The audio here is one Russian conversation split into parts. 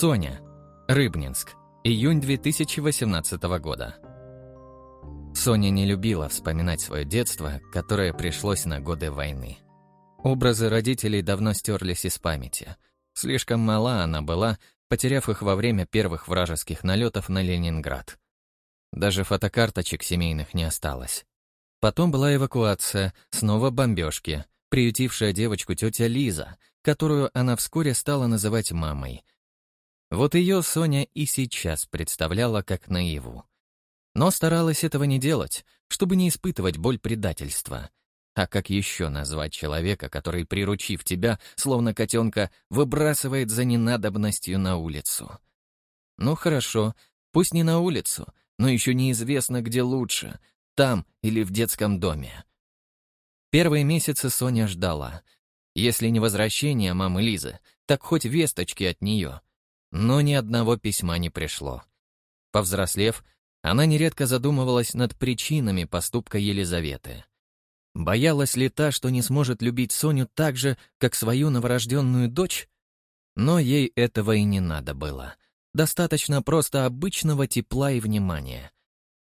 Соня. Рыбнинск. Июнь 2018 года. Соня не любила вспоминать свое детство, которое пришлось на годы войны. Образы родителей давно стерлись из памяти. Слишком мала она была, потеряв их во время первых вражеских налетов на Ленинград. Даже фотокарточек семейных не осталось. Потом была эвакуация, снова бомбежки, приютившая девочку тетя Лиза, которую она вскоре стала называть мамой. Вот ее Соня и сейчас представляла как наиву. Но старалась этого не делать, чтобы не испытывать боль предательства. А как еще назвать человека, который, приручив тебя, словно котенка, выбрасывает за ненадобностью на улицу? Ну хорошо, пусть не на улицу, но еще неизвестно, где лучше, там или в детском доме. Первые месяцы Соня ждала. Если не возвращение мамы Лизы, так хоть весточки от нее. Но ни одного письма не пришло. Повзрослев, она нередко задумывалась над причинами поступка Елизаветы. Боялась ли та, что не сможет любить Соню так же, как свою новорожденную дочь? Но ей этого и не надо было. Достаточно просто обычного тепла и внимания.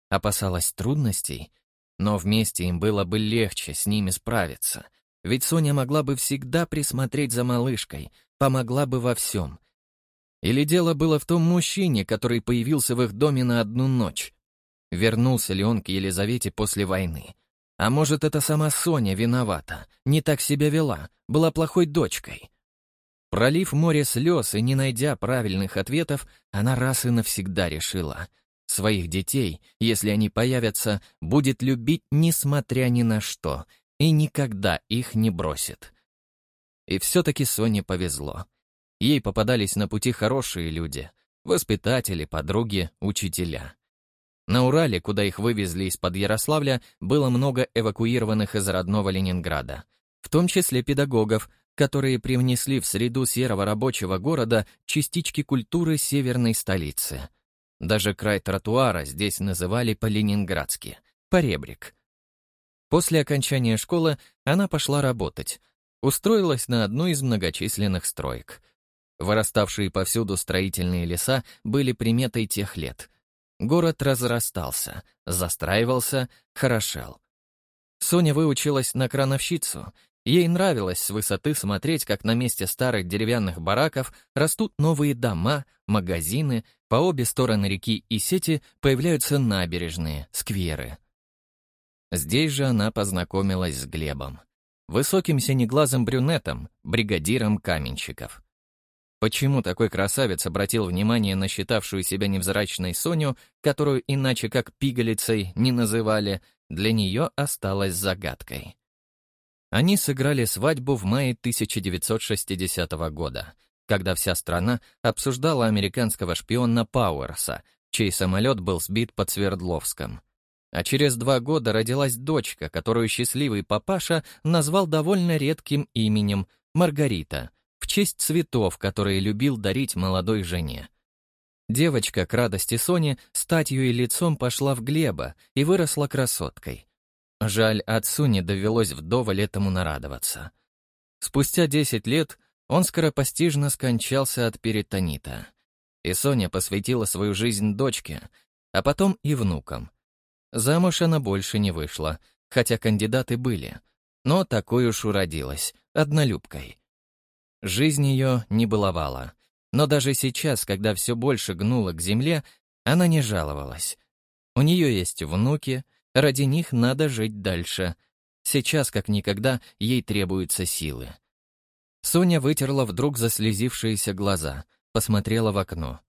Опасалась трудностей, но вместе им было бы легче с ними справиться. Ведь Соня могла бы всегда присмотреть за малышкой, помогла бы во всем. Или дело было в том мужчине, который появился в их доме на одну ночь? Вернулся ли он к Елизавете после войны? А может, это сама Соня виновата, не так себя вела, была плохой дочкой? Пролив море слез и не найдя правильных ответов, она раз и навсегда решила. Своих детей, если они появятся, будет любить несмотря ни на что, и никогда их не бросит. И все-таки Соне повезло. Ей попадались на пути хорошие люди, воспитатели, подруги, учителя. На Урале, куда их вывезли из-под Ярославля, было много эвакуированных из родного Ленинграда, в том числе педагогов, которые привнесли в среду серого рабочего города частички культуры северной столицы. Даже край тротуара здесь называли по-ленинградски — поребрик. После окончания школы она пошла работать, устроилась на одну из многочисленных строек. Выраставшие повсюду строительные леса были приметой тех лет — Город разрастался, застраивался, хорошел. Соня выучилась на крановщицу. Ей нравилось с высоты смотреть, как на месте старых деревянных бараков растут новые дома, магазины, по обе стороны реки и сети появляются набережные, скверы. Здесь же она познакомилась с Глебом. Высоким синеглазым брюнетом, бригадиром каменщиков. Почему такой красавец обратил внимание на считавшую себя невзрачной Соню, которую иначе как пигалицей не называли, для нее осталось загадкой. Они сыграли свадьбу в мае 1960 года, когда вся страна обсуждала американского шпиона Пауэрса, чей самолет был сбит под Свердловском. А через два года родилась дочка, которую счастливый папаша назвал довольно редким именем Маргарита — в честь цветов, которые любил дарить молодой жене. Девочка, к радости Сони, статью и лицом пошла в Глеба и выросла красоткой. Жаль, отцу не довелось вдоволь этому нарадоваться. Спустя десять лет он скоропостижно скончался от перитонита. И Соня посвятила свою жизнь дочке, а потом и внукам. Замуж она больше не вышла, хотя кандидаты были, но такой уж уродилась, однолюбкой. Жизнь ее не баловала. Но даже сейчас, когда все больше гнуло к земле, она не жаловалась. У нее есть внуки, ради них надо жить дальше. Сейчас, как никогда, ей требуются силы. Соня вытерла вдруг заслезившиеся глаза, посмотрела в окно.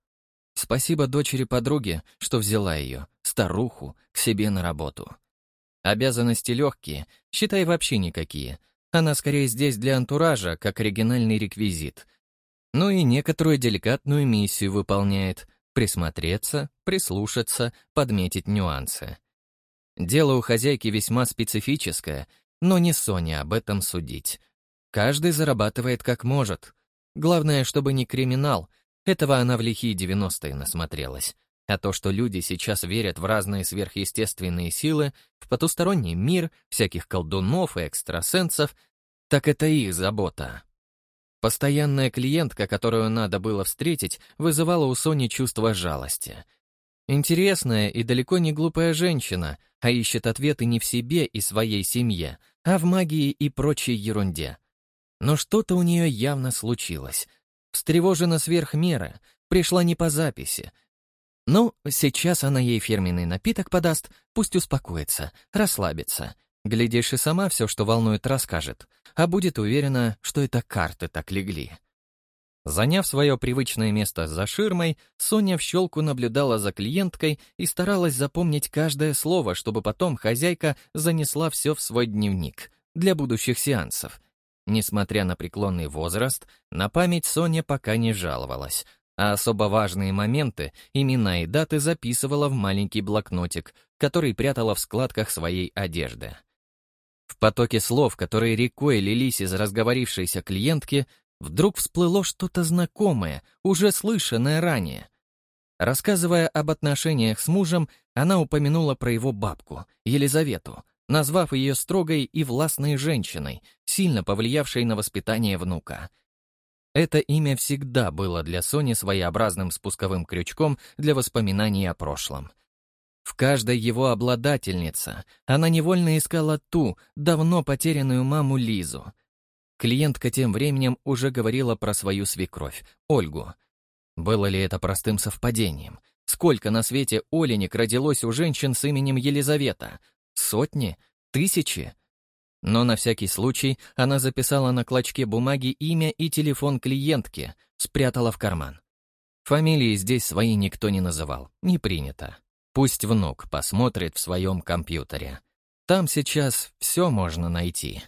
Спасибо дочери подруги, что взяла ее, старуху, к себе на работу. Обязанности легкие, считай вообще никакие, она скорее здесь для антуража, как оригинальный реквизит. Ну и некоторую деликатную миссию выполняет — присмотреться, прислушаться, подметить нюансы. Дело у хозяйки весьма специфическое, но не Соня об этом судить. Каждый зарабатывает как может. Главное, чтобы не криминал. Этого она в лихие девяностые насмотрелась. А то, что люди сейчас верят в разные сверхъестественные силы, в потусторонний мир, всяких колдунов и экстрасенсов, так это их забота. Постоянная клиентка, которую надо было встретить, вызывала у Сони чувство жалости. Интересная и далеко не глупая женщина, а ищет ответы не в себе и своей семье, а в магии и прочей ерунде. Но что-то у нее явно случилось. Встревожена сверх меры, пришла не по записи. Ну, сейчас она ей фирменный напиток подаст, пусть успокоится, расслабится. Глядишь, и сама все, что волнует, расскажет, а будет уверена, что это карты так легли. Заняв свое привычное место за ширмой, Соня в щелку наблюдала за клиенткой и старалась запомнить каждое слово, чтобы потом хозяйка занесла все в свой дневник для будущих сеансов. Несмотря на преклонный возраст, на память Соня пока не жаловалась, а особо важные моменты, имена и даты записывала в маленький блокнотик, который прятала в складках своей одежды. В потоке слов, которые рекой лились из разговорившейся клиентки, вдруг всплыло что-то знакомое, уже слышанное ранее. Рассказывая об отношениях с мужем, она упомянула про его бабку, Елизавету, назвав ее строгой и властной женщиной, сильно повлиявшей на воспитание внука. Это имя всегда было для Сони своеобразным спусковым крючком для воспоминаний о прошлом. В каждой его обладательнице она невольно искала ту, давно потерянную маму Лизу. Клиентка тем временем уже говорила про свою свекровь, Ольгу. Было ли это простым совпадением? Сколько на свете Оленек родилось у женщин с именем Елизавета? Сотни? Тысячи? Но на всякий случай она записала на клочке бумаги имя и телефон клиентки, спрятала в карман. Фамилии здесь свои никто не называл, не принято. Пусть внук посмотрит в своем компьютере. Там сейчас все можно найти.